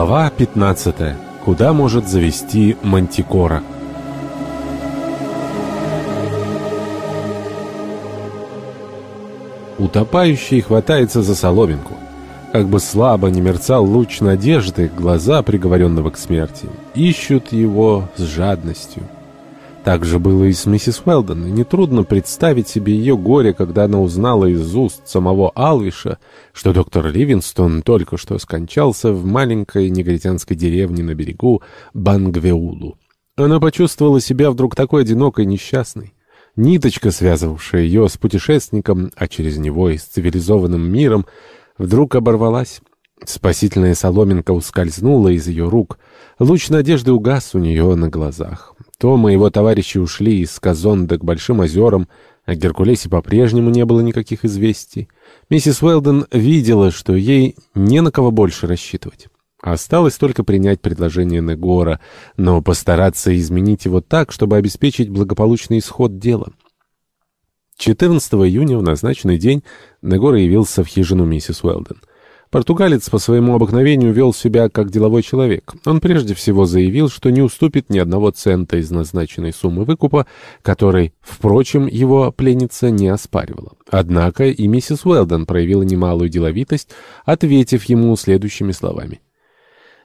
Глава 15. Куда может завести Мантикора? Утопающий хватается за соломинку. Как бы слабо не мерцал луч надежды, глаза приговоренного к смерти ищут его с жадностью. Так же было и с миссис Уэлдон, и нетрудно представить себе ее горе, когда она узнала из уст самого Алвиша, что доктор Ливинстон только что скончался в маленькой негритянской деревне на берегу Бангвеулу. Она почувствовала себя вдруг такой одинокой и несчастной. Ниточка, связывавшая ее с путешественником, а через него и с цивилизованным миром, вдруг оборвалась. Спасительная соломинка ускользнула из ее рук. Луч надежды угас у нее на глазах. Том и его товарищи ушли из Казонда к Большим озерам, о Геркулесе по-прежнему не было никаких известий. Миссис Уэлден видела, что ей не на кого больше рассчитывать. Осталось только принять предложение Негора, но постараться изменить его так, чтобы обеспечить благополучный исход дела. 14 июня в назначенный день Негора явился в хижину миссис Уэлден. Португалец по своему обыкновению вел себя как деловой человек. Он прежде всего заявил, что не уступит ни одного цента из назначенной суммы выкупа, который, впрочем, его пленница не оспаривала. Однако и миссис Уэлден проявила немалую деловитость, ответив ему следующими словами.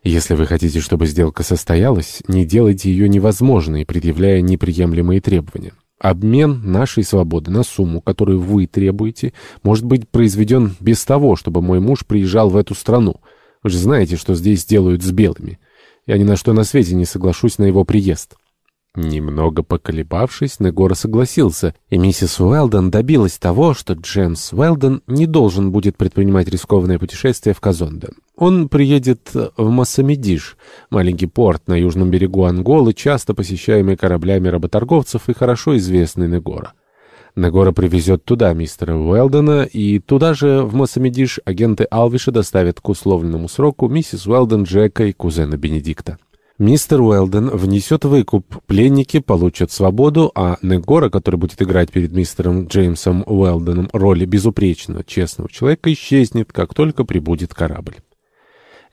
«Если вы хотите, чтобы сделка состоялась, не делайте ее невозможной, предъявляя неприемлемые требования». Обмен нашей свободы на сумму, которую вы требуете, может быть произведен без того, чтобы мой муж приезжал в эту страну. Вы же знаете, что здесь делают с белыми. Я ни на что на свете не соглашусь на его приезд». Немного поколебавшись, Негора согласился, и миссис Уэлдон добилась того, что Джеймс Уэлдон не должен будет предпринимать рискованное путешествие в Казонде. Он приедет в Массамедиш, маленький порт на южном берегу Анголы, часто посещаемый кораблями работорговцев и хорошо известный Негора. Негора привезет туда мистера Уэлдона, и туда же, в Массамедиш, агенты Алвиша доставят к условленному сроку миссис Уэлдон, Джека и кузена Бенедикта. Мистер Уэлден внесет выкуп, пленники получат свободу, а Негора, который будет играть перед мистером Джеймсом Уэлденом роли безупречного, честного человека, исчезнет, как только прибудет корабль.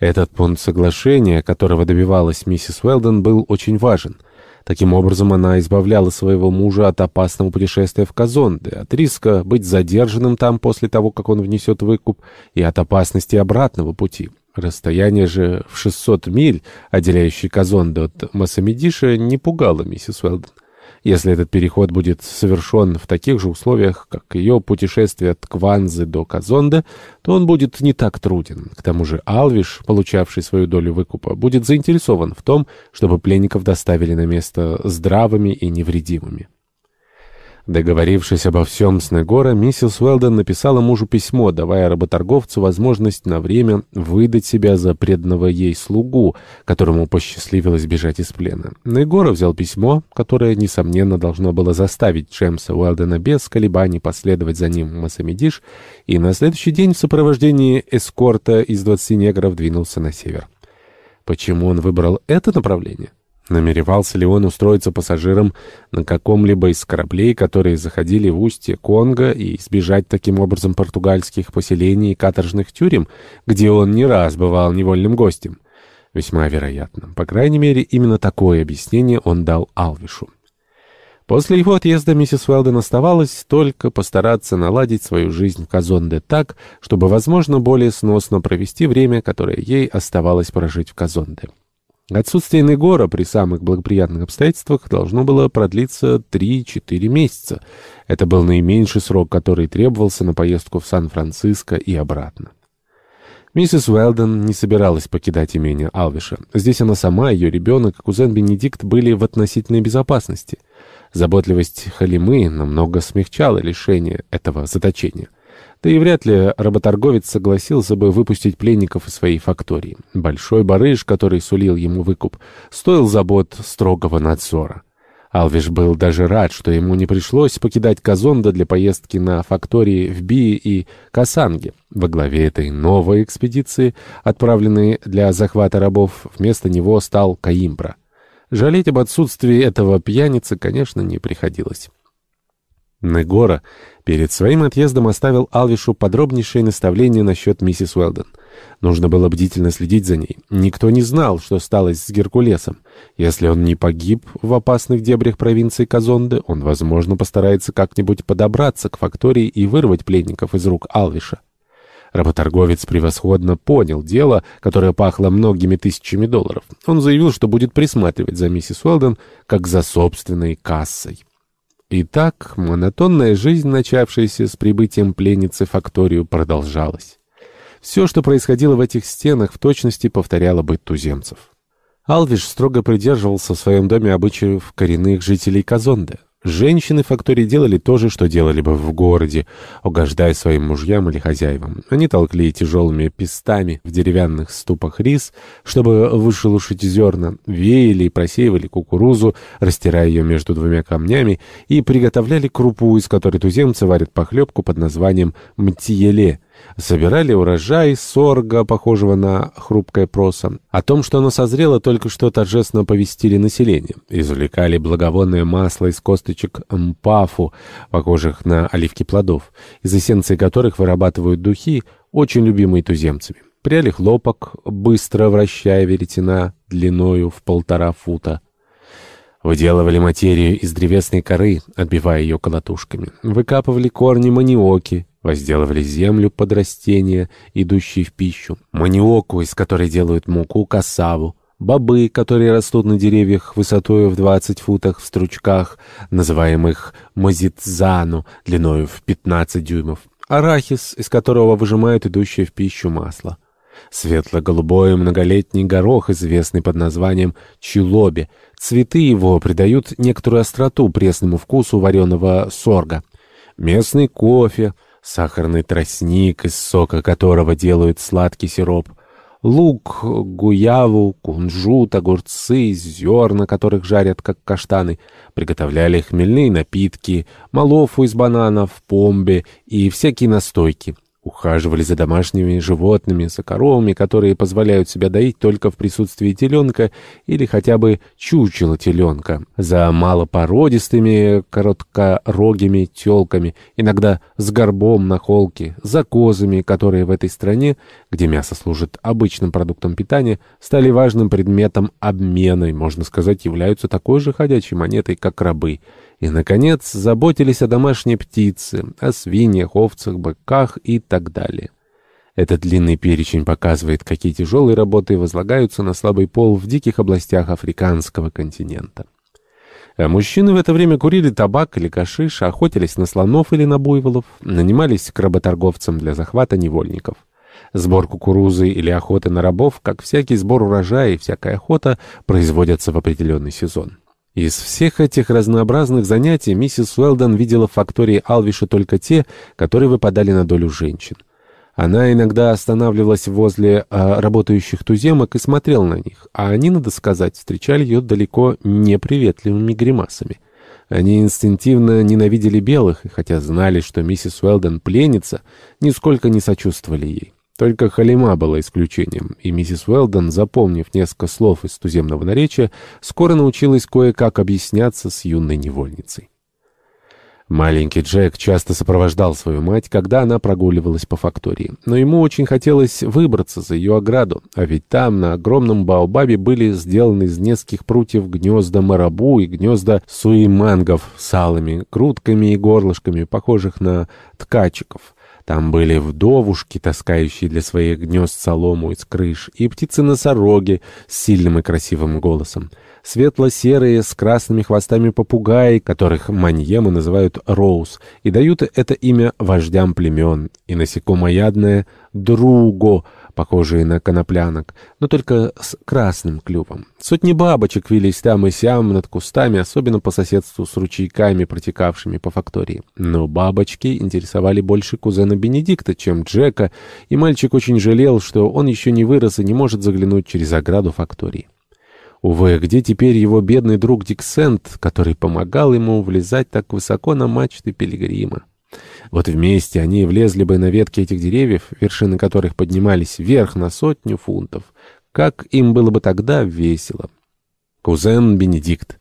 Этот пункт соглашения, которого добивалась миссис Уэлден, был очень важен. Таким образом, она избавляла своего мужа от опасного путешествия в Казонде, от риска быть задержанным там после того, как он внесет выкуп, и от опасности обратного пути. Расстояние же в 600 миль, отделяющее Казондо от Масамедиша, не пугало миссис Уэлден. Если этот переход будет совершен в таких же условиях, как ее путешествие от Кванзы до Казонда, то он будет не так труден. К тому же Алвиш, получавший свою долю выкупа, будет заинтересован в том, чтобы пленников доставили на место здравыми и невредимыми. Договорившись обо всем с Негора, миссис Уэлден написала мужу письмо, давая работорговцу возможность на время выдать себя за преданного ей слугу, которому посчастливилось бежать из плена. Негора взял письмо, которое, несомненно, должно было заставить Джемса Уэлдена без колебаний последовать за ним в Масамедиш, и на следующий день в сопровождении эскорта из двадцати негров двинулся на север. Почему он выбрал это направление? Намеревался ли он устроиться пассажиром на каком-либо из кораблей, которые заходили в устье Конго, и избежать таким образом португальских поселений и каторжных тюрем, где он не раз бывал невольным гостем? Весьма вероятно. По крайней мере, именно такое объяснение он дал Алвишу. После его отъезда миссис Уэлден оставалось только постараться наладить свою жизнь в Казонде так, чтобы, возможно, более сносно провести время, которое ей оставалось прожить в Казонде. Отсутствие Негора при самых благоприятных обстоятельствах должно было продлиться 3-4 месяца. Это был наименьший срок, который требовался на поездку в Сан-Франциско и обратно. Миссис Уэлден не собиралась покидать имение Алвиша. Здесь она сама, ее ребенок и кузен Бенедикт были в относительной безопасности. Заботливость Халимы намного смягчала лишение этого заточения. Да и вряд ли работорговец согласился бы выпустить пленников из своей фактории. Большой барыш, который сулил ему выкуп, стоил забот строгого надзора. Алвиш был даже рад, что ему не пришлось покидать Казонда для поездки на фактории в Би и Касанге. Во главе этой новой экспедиции, отправленной для захвата рабов, вместо него стал Каимбра. Жалеть об отсутствии этого пьяницы, конечно, не приходилось. Негора перед своим отъездом оставил Алвишу подробнейшее наставление насчет миссис Уэлден. Нужно было бдительно следить за ней. Никто не знал, что стало с Геркулесом. Если он не погиб в опасных дебрях провинции Казонды, он, возможно, постарается как-нибудь подобраться к фактории и вырвать пленников из рук Алвиша. Работорговец превосходно понял дело, которое пахло многими тысячами долларов. Он заявил, что будет присматривать за миссис Уэлден как за собственной кассой. Итак, монотонная жизнь, начавшаяся с прибытием пленницы в факторию, продолжалась. Все, что происходило в этих стенах, в точности повторяло быт туземцев. Алвиш строго придерживался в своем доме обычаев коренных жителей Казонде. Женщины в фактории делали то же, что делали бы в городе, угождая своим мужьям или хозяевам. Они толкли тяжелыми пестами в деревянных ступах рис, чтобы вышелушить зерна, веяли и просеивали кукурузу, растирая ее между двумя камнями, и приготовляли крупу, из которой туземцы варят похлебку под названием «мтиеле», Собирали урожай сорга, похожего на хрупкое просо. О том, что оно созрело, только что торжественно повестили население. Извлекали благовонное масло из косточек мпафу, похожих на оливки плодов, из эссенции которых вырабатывают духи, очень любимые туземцами. Пряли хлопок, быстро вращая веретена длиною в полтора фута. Выделывали материю из древесной коры, отбивая ее колотушками. Выкапывали корни маниоки, Возделывали землю под растения, идущие в пищу, маниоку, из которой делают муку, касаву, бобы, которые растут на деревьях высотой в 20 футах в стручках, называемых мозитзану, длиной в 15 дюймов, арахис, из которого выжимают идущее в пищу масло. Светло-голубой многолетний горох, известный под названием чилоби. Цветы его придают некоторую остроту пресному вкусу вареного сорга. Местный кофе — сахарный тростник, из сока которого делают сладкий сироп, лук, гуяву, кунжут, огурцы, зерна, которых жарят, как каштаны, приготовляли хмельные напитки, малофу из бананов, помбе и всякие настойки. Ухаживали за домашними животными, за коровами, которые позволяют себя доить только в присутствии теленка или хотя бы чучела теленка, за малопородистыми короткорогими телками, иногда с горбом на холке, за козами, которые в этой стране, где мясо служит обычным продуктом питания, стали важным предметом обмена и, можно сказать, являются такой же ходячей монетой, как рабы — и, наконец, заботились о домашней птице, о свиньях, овцах, быках и так далее. Этот длинный перечень показывает, какие тяжелые работы возлагаются на слабый пол в диких областях африканского континента. А мужчины в это время курили табак или кашиш, охотились на слонов или на буйволов, нанимались к работорговцам для захвата невольников. Сбор кукурузы или охоты на рабов, как всякий сбор урожая и всякая охота, производятся в определенный сезон. Из всех этих разнообразных занятий миссис Уэлдон видела в фактории Алвиша только те, которые выпадали на долю женщин. Она иногда останавливалась возле э, работающих туземок и смотрела на них, а они, надо сказать, встречали ее далеко неприветливыми гримасами. Они инстинктивно ненавидели белых, и хотя знали, что миссис Уэлдон пленница, нисколько не сочувствовали ей. Только Халима была исключением, и миссис Уэлдон, запомнив несколько слов из туземного наречия, скоро научилась кое-как объясняться с юной невольницей. Маленький Джек часто сопровождал свою мать, когда она прогуливалась по фактории. Но ему очень хотелось выбраться за ее ограду, а ведь там, на огромном баобабе, были сделаны из нескольких прутьев гнезда марабу и гнезда суимангов с алыми грудками и горлышками, похожих на ткачиков. Там были вдовушки, таскающие для своих гнезд солому из крыш, и птицы-носороги с сильным и красивым голосом. Светло-серые с красными хвостами попугаи, которых маньемы называют роуз, и дают это имя вождям племен, и насекомоядное друго — похожие на коноплянок, но только с красным клювом. Сотни бабочек вились там и сям над кустами, особенно по соседству с ручейками, протекавшими по фактории. Но бабочки интересовали больше кузена Бенедикта, чем Джека, и мальчик очень жалел, что он еще не вырос и не может заглянуть через ограду фактории. Увы, где теперь его бедный друг Диксент, который помогал ему влезать так высоко на мачты пилигрима? Вот вместе они влезли бы на ветки этих деревьев, вершины которых поднимались вверх на сотню фунтов. Как им было бы тогда весело. Кузен Бенедикт.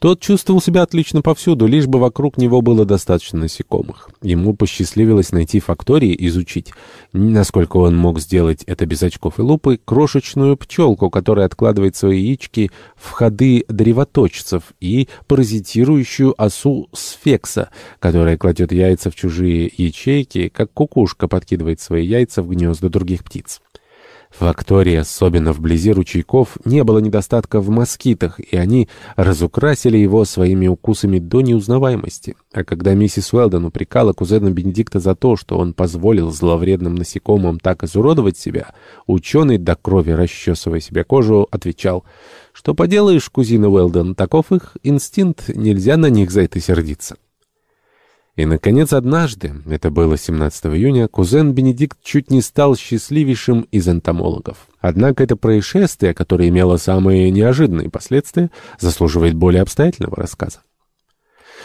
Тот чувствовал себя отлично повсюду, лишь бы вокруг него было достаточно насекомых. Ему посчастливилось найти фактории и изучить, насколько он мог сделать это без очков и лупы, крошечную пчелку, которая откладывает свои яички в ходы древоточцев, и паразитирующую осу сфекса, которая кладет яйца в чужие ячейки, как кукушка подкидывает свои яйца в гнезда других птиц. В Фактории, особенно вблизи ручейков, не было недостатка в москитах, и они разукрасили его своими укусами до неузнаваемости. А когда миссис Уэлдон упрекала кузена Бенедикта за то, что он позволил зловредным насекомым так изуродовать себя, ученый, до крови расчесывая себе кожу, отвечал, «Что поделаешь, кузина Уэлдон, таков их инстинкт, нельзя на них за это сердиться». И, наконец, однажды, это было 17 июня, кузен Бенедикт чуть не стал счастливейшим из энтомологов. Однако это происшествие, которое имело самые неожиданные последствия, заслуживает более обстоятельного рассказа.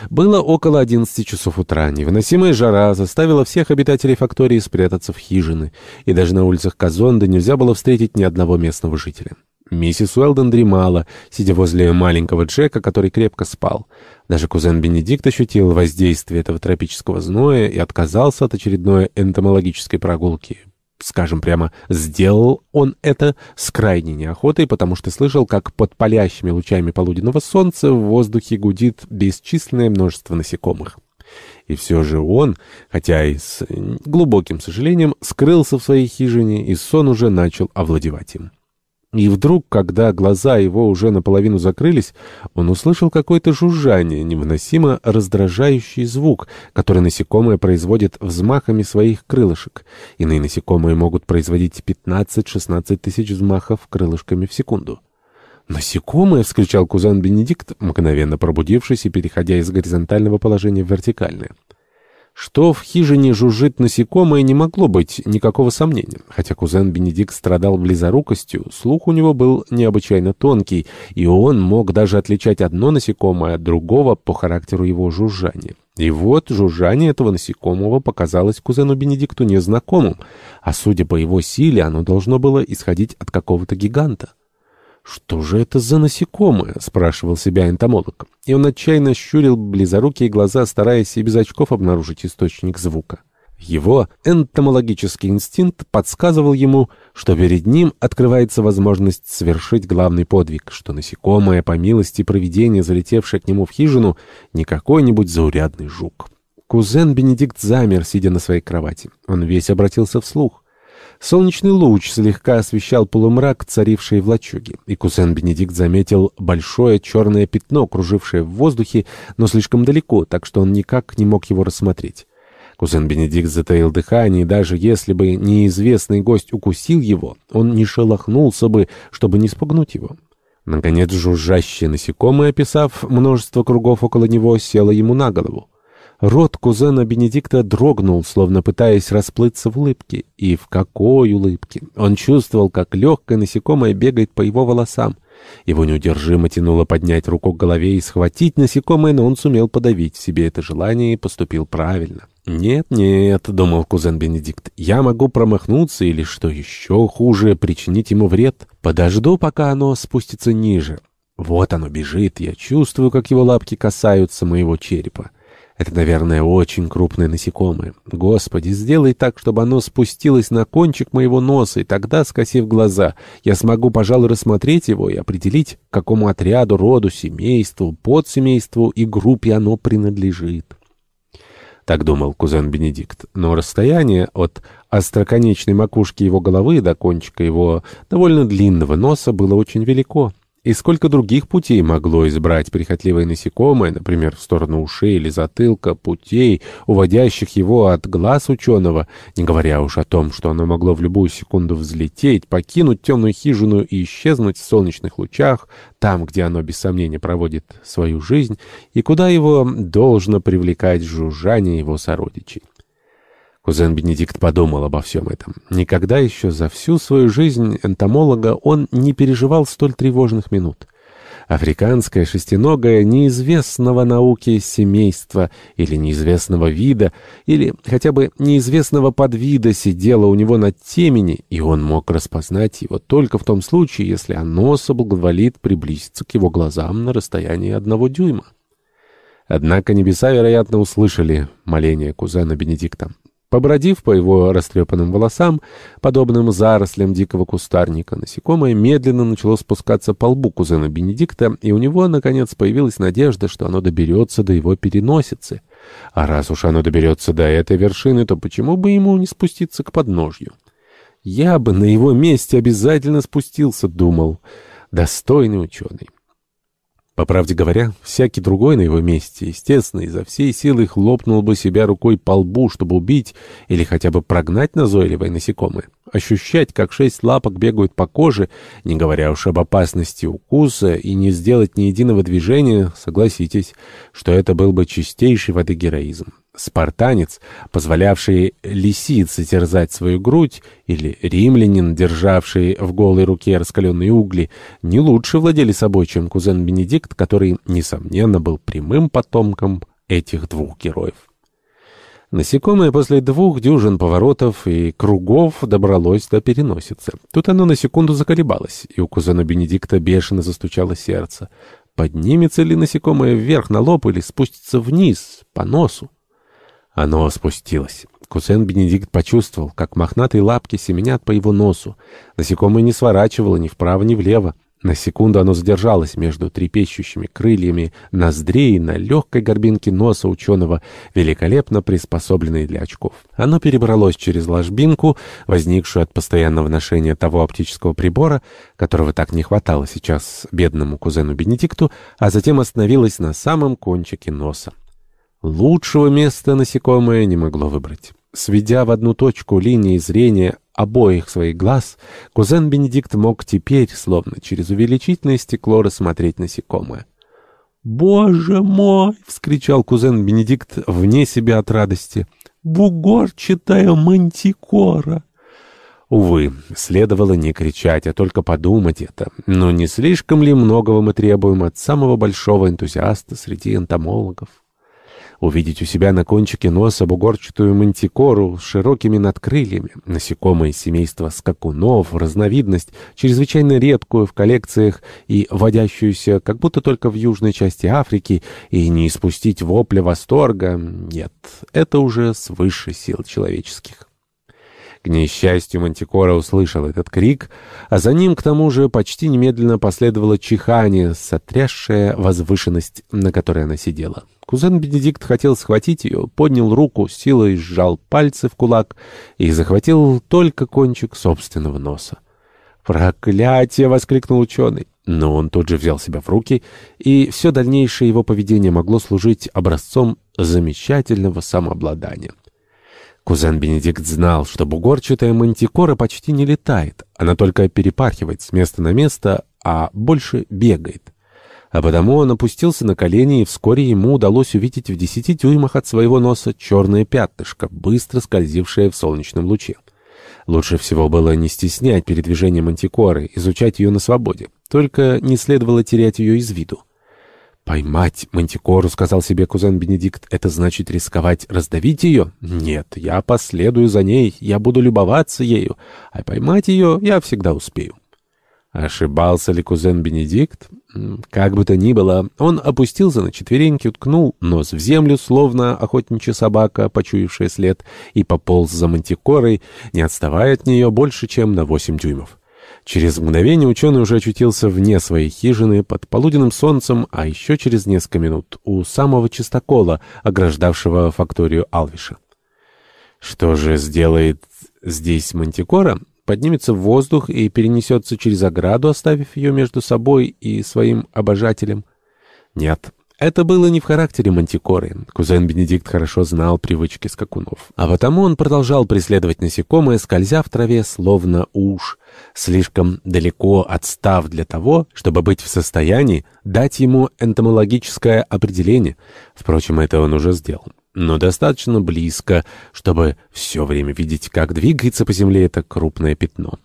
Было около 11 часов утра. Невыносимая жара заставила всех обитателей фактории спрятаться в хижины, и даже на улицах Казонды нельзя было встретить ни одного местного жителя. Миссис Уэлдон дремала, сидя возле маленького Джека, который крепко спал. Даже кузен Бенедикт ощутил воздействие этого тропического зноя и отказался от очередной энтомологической прогулки. Скажем прямо, сделал он это с крайней неохотой, потому что слышал, как под палящими лучами полуденного солнца в воздухе гудит бесчисленное множество насекомых. И все же он, хотя и с глубоким сожалением, скрылся в своей хижине, и сон уже начал овладевать им. И вдруг, когда глаза его уже наполовину закрылись, он услышал какое-то жужжание, невыносимо раздражающий звук, который насекомые производят взмахами своих крылышек. Иные насекомые могут производить 15-16 тысяч взмахов крылышками в секунду. «Насекомые!» — вскричал кузен Бенедикт, мгновенно пробудившись и переходя из горизонтального положения в вертикальное. Что в хижине жужжит насекомое, не могло быть никакого сомнения. Хотя кузен Бенедикт страдал близорукостью, слух у него был необычайно тонкий, и он мог даже отличать одно насекомое от другого по характеру его жужжания. И вот жужжание этого насекомого показалось кузену Бенедикту незнакомым, а судя по его силе, оно должно было исходить от какого-то гиганта. «Что же это за насекомое?» — спрашивал себя энтомолог. И он отчаянно щурил близорукие глаза, стараясь и без очков обнаружить источник звука. Его энтомологический инстинкт подсказывал ему, что перед ним открывается возможность совершить главный подвиг, что насекомое, по милости провидения, залетевшее к нему в хижину, не какой-нибудь заурядный жук. Кузен Бенедикт замер, сидя на своей кровати. Он весь обратился вслух. Солнечный луч слегка освещал полумрак, царивший в лачуге, и кузен Бенедикт заметил большое черное пятно, кружившее в воздухе, но слишком далеко, так что он никак не мог его рассмотреть. Кузен Бенедикт затаил дыхание, и даже если бы неизвестный гость укусил его, он не шелохнулся бы, чтобы не спугнуть его. Наконец, жужжащее насекомое, описав множество кругов около него, село ему на голову. Рот кузена Бенедикта дрогнул, словно пытаясь расплыться в улыбке. И в какой улыбке! Он чувствовал, как легкое насекомое бегает по его волосам. Его неудержимо тянуло поднять руку к голове и схватить насекомое, но он сумел подавить в себе это желание и поступил правильно. «Нет, нет», — думал кузен Бенедикт, — «я могу промахнуться или, что еще хуже, причинить ему вред. Подожду, пока оно спустится ниже. Вот оно бежит, я чувствую, как его лапки касаются моего черепа. Это, наверное, очень крупное насекомое. Господи, сделай так, чтобы оно спустилось на кончик моего носа, и тогда, скосив глаза, я смогу, пожалуй, рассмотреть его и определить, к какому отряду, роду, семейству, подсемейству и группе оно принадлежит. Так думал кузен Бенедикт, но расстояние от остроконечной макушки его головы до кончика его довольно длинного носа было очень велико. И сколько других путей могло избрать прихотливое насекомое, например, в сторону ушей или затылка, путей, уводящих его от глаз ученого, не говоря уж о том, что оно могло в любую секунду взлететь, покинуть темную хижину и исчезнуть в солнечных лучах, там, где оно без сомнения проводит свою жизнь, и куда его должно привлекать жужжание его сородичей. Кузен Бенедикт подумал обо всем этом. Никогда еще за всю свою жизнь энтомолога он не переживал столь тревожных минут. Африканское шестиногое неизвестного науки семейства или неизвестного вида, или хотя бы неизвестного подвида сидело у него на темени, и он мог распознать его только в том случае, если оно соблаговолит приблизиться к его глазам на расстоянии одного дюйма. Однако небеса, вероятно, услышали моление кузена Бенедикта. Побродив по его растрепанным волосам, подобным зарослям дикого кустарника, насекомое медленно начало спускаться по лбу кузена Бенедикта, и у него, наконец, появилась надежда, что оно доберется до его переносицы. А раз уж оно доберется до этой вершины, то почему бы ему не спуститься к подножью? «Я бы на его месте обязательно спустился», — думал достойный ученый. По правде говоря, всякий другой на его месте, естественно, изо всей силы хлопнул бы себя рукой по лбу, чтобы убить или хотя бы прогнать назойливое насекомое. Ощущать, как шесть лапок бегают по коже, не говоря уж об опасности укуса, и не сделать ни единого движения, согласитесь, что это был бы чистейший воды героизм. Спартанец, позволявший лисице терзать свою грудь, или римлянин, державший в голой руке раскаленные угли, не лучше владели собой, чем кузен Бенедикт, который, несомненно, был прямым потомком этих двух героев. Насекомое после двух дюжин поворотов и кругов добралось до переносицы. Тут оно на секунду заколебалось, и у кузена Бенедикта бешено застучало сердце. Поднимется ли насекомое вверх на лоб или спустится вниз, по носу? Оно спустилось. Кузен Бенедикт почувствовал, как мохнатые лапки семенят по его носу. Насекомое не сворачивало ни вправо, ни влево. На секунду оно задержалось между трепещущими крыльями ноздрей на легкой горбинке носа ученого, великолепно приспособленной для очков. Оно перебралось через ложбинку, возникшую от постоянного ношения того оптического прибора, которого так не хватало сейчас бедному кузену Бенедикту, а затем остановилось на самом кончике носа. Лучшего места насекомое не могло выбрать. Сведя в одну точку линии зрения обоих своих глаз, кузен Бенедикт мог теперь, словно через увеличительное стекло, рассмотреть насекомое. «Боже мой!» — вскричал кузен Бенедикт вне себя от радости. «Бугорчатая мантикора!» Увы, следовало не кричать, а только подумать это. Но не слишком ли многого мы требуем от самого большого энтузиаста среди энтомологов? Увидеть у себя на кончике носа бугорчатую мантикору с широкими надкрыльями, насекомое семейства скакунов, разновидность, чрезвычайно редкую в коллекциях и водящуюся как будто только в южной части Африки, и не испустить вопля восторга, нет, это уже свыше сил человеческих. К несчастью, Мантикора услышал этот крик, а за ним, к тому же, почти немедленно последовало чихание, сотрясшее возвышенность, на которой она сидела. Кузен Бенедикт хотел схватить ее, поднял руку, силой сжал пальцы в кулак и захватил только кончик собственного носа. «Проклятие!» — воскликнул ученый. Но он тут же взял себя в руки, и все дальнейшее его поведение могло служить образцом замечательного самообладания. Кузен Бенедикт знал, что бугорчатая мантикора почти не летает, она только перепархивает с места на место, а больше бегает. А потому он опустился на колени, и вскоре ему удалось увидеть в десяти дюймах от своего носа черное пятнышко, быстро скользившее в солнечном луче. Лучше всего было не стеснять передвижение мантикоры, изучать ее на свободе. Только не следовало терять ее из виду. «Поймать мантикору», — сказал себе кузен Бенедикт, — «это значит рисковать раздавить ее? Нет, я последую за ней, я буду любоваться ею, а поймать ее я всегда успею». Ошибался ли кузен Бенедикт? Как бы то ни было, он опустился на четвереньки, уткнул нос в землю, словно охотничья собака, почуявшая след, и пополз за мантикорой, не отставая от нее больше, чем на восемь дюймов. Через мгновение ученый уже очутился вне своей хижины, под полуденным солнцем, а еще через несколько минут у самого чистокола, ограждавшего факторию Алвиша. Что же сделает здесь Мантикора? Поднимется в воздух и перенесется через ограду, оставив ее между собой и своим обожателем? Нет, это было не в характере Мантикоры. Кузен Бенедикт хорошо знал привычки скакунов. А потому он продолжал преследовать насекомое, скользя в траве, словно уж, слишком далеко отстав для того, чтобы быть в состоянии дать ему энтомологическое определение. Впрочем, это он уже сделал. Но достаточно близко, чтобы все время видеть, как двигается по земле это крупное пятно.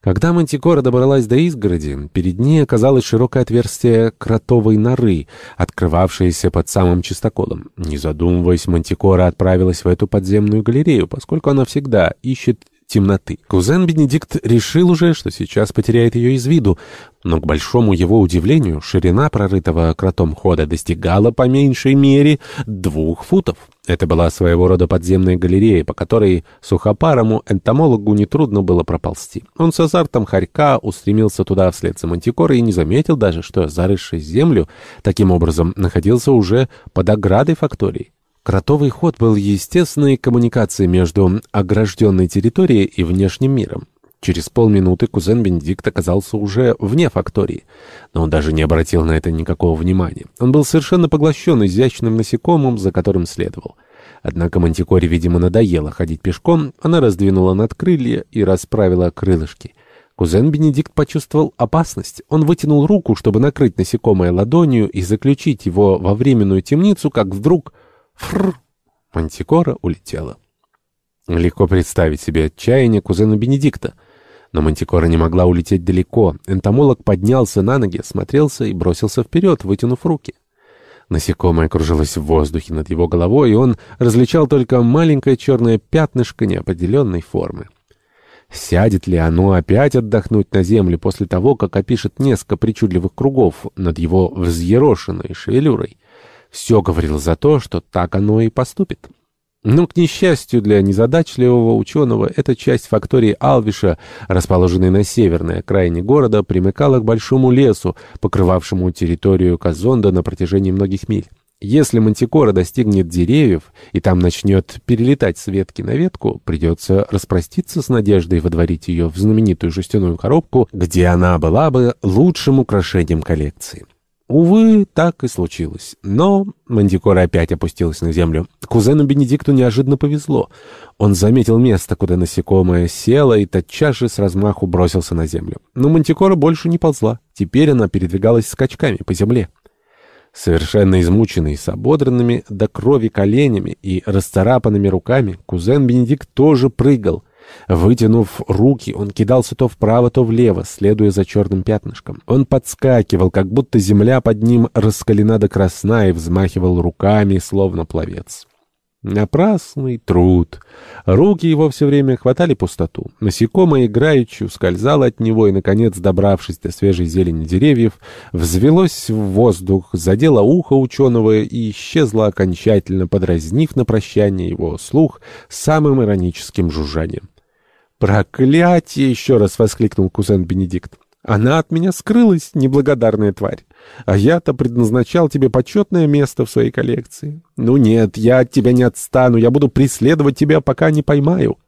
Когда Мантикора добралась до изгороди, перед ней оказалось широкое отверстие кротовой норы, открывавшееся под самым чистоколом. Не задумываясь, Мантикора отправилась в эту подземную галерею, поскольку она всегда ищет темноты. Кузен Бенедикт решил уже, что сейчас потеряет ее из виду, но, к большому его удивлению, ширина прорытого кротом хода достигала по меньшей мере двух футов. Это была своего рода подземная галерея, по которой сухопарому энтомологу нетрудно было проползти. Он с азартом хорька устремился туда вслед за мантикорой и не заметил даже, что зарысший землю таким образом находился уже под оградой фактории. Кротовый ход был естественной коммуникацией между огражденной территорией и внешним миром. Через полминуты кузен Бенедикт оказался уже вне фактории, но он даже не обратил на это никакого внимания. Он был совершенно поглощен изящным насекомым, за которым следовал. Однако Мантикоре, видимо, надоело ходить пешком, она раздвинула надкрылья и расправила крылышки. Кузен Бенедикт почувствовал опасность. Он вытянул руку, чтобы накрыть насекомое ладонью и заключить его во временную темницу, как вдруг... Фррр! Мантикора улетела. Легко представить себе отчаяние кузена Бенедикта. Но Мантикора не могла улететь далеко. Энтомолог поднялся на ноги, осмотрелся и бросился вперед, вытянув руки. Насекомое кружилось в воздухе над его головой, и он различал только маленькое черное пятнышко неопределенной формы. Сядет ли оно опять отдохнуть на земле после того, как опишет несколько причудливых кругов над его взъерошенной шевелюрой? Все говорило за то, что так оно и поступит. Но, к несчастью для незадачливого ученого, эта часть фактории Алвиша, расположенная на северной окраине города, примыкала к большому лесу, покрывавшему территорию Казонда на протяжении многих миль. Если мантикора достигнет деревьев и там начнет перелетать с ветки на ветку, придется распроститься с надеждой водворить ее в знаменитую жестяную коробку, где она была бы лучшим украшением коллекции. Увы, так и случилось. Но Мандикора опять опустилась на землю. Кузену Бенедикту неожиданно повезло. Он заметил место, куда насекомое село, и тотчас же с размаху бросился на землю. Но Мантикора больше не ползла. Теперь она передвигалась скачками по земле. Совершенно измученный, с ободранными до крови коленями и расцарапанными руками, кузен Бенедикт тоже прыгал. Вытянув руки, он кидался то вправо, то влево, следуя за черным пятнышком. Он подскакивал, как будто земля под ним раскалена до красна, и взмахивал руками, словно пловец. Напрасный труд. Руки его все время хватали пустоту. Насекомое играючи ускользало от него и, наконец, добравшись до свежей зелени деревьев, взвелось в воздух, задело ухо ученого и исчезло окончательно, подразнив на прощание его слух самым ироническим жужжанием. «Проклятие!» — еще раз воскликнул кузен Бенедикт. «Она от меня скрылась, неблагодарная тварь. А я-то предназначал тебе почетное место в своей коллекции. Ну нет, я от тебя не отстану, я буду преследовать тебя, пока не поймаю».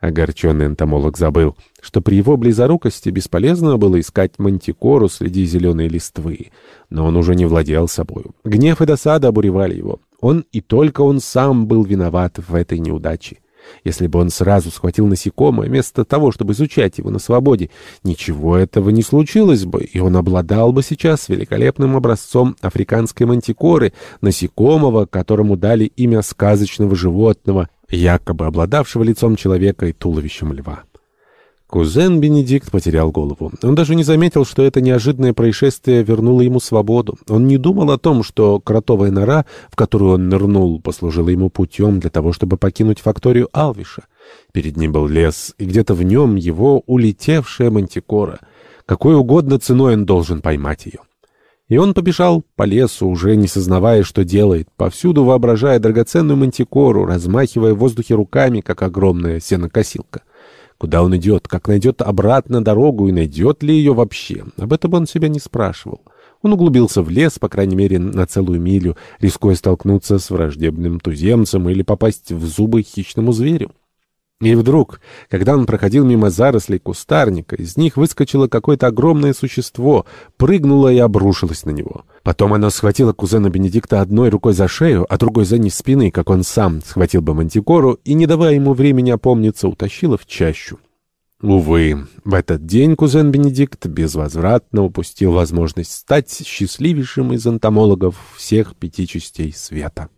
Огорченный энтомолог забыл, что при его близорукости бесполезно было искать мантикору среди зеленой листвы, но он уже не владел собою. Гнев и досада обуревали его. Он и только он сам был виноват в этой неудаче. Если бы он сразу схватил насекомое, вместо того, чтобы изучать его на свободе, ничего этого не случилось бы, и он обладал бы сейчас великолепным образцом африканской мантикоры, насекомого, которому дали имя сказочного животного, якобы обладавшего лицом человека и туловищем льва. Кузен Бенедикт потерял голову. Он даже не заметил, что это неожиданное происшествие вернуло ему свободу. Он не думал о том, что кротовая нора, в которую он нырнул, послужила ему путем для того, чтобы покинуть факторию Алвиша. Перед ним был лес, и где-то в нем его улетевшая мантикора. Какой угодно ценой он должен поймать ее. И он побежал по лесу, уже не сознавая, что делает, повсюду воображая драгоценную мантикору, размахивая в воздухе руками, как огромная сенокосилка. Куда он идет, как найдет обратно дорогу и найдет ли ее вообще, об этом он себя не спрашивал. Он углубился в лес, по крайней мере, на целую милю, рискуя столкнуться с враждебным туземцем или попасть в зубы хищному зверю. И вдруг, когда он проходил мимо зарослей кустарника, из них выскочило какое-то огромное существо, прыгнуло и обрушилось на него. Потом оно схватило кузена Бенедикта одной рукой за шею, а другой за низ спины, как он сам схватил бы мантикору, и, не давая ему времени опомниться, утащило в чащу. Увы, в этот день кузен Бенедикт безвозвратно упустил возможность стать счастливейшим из энтомологов всех пяти частей света.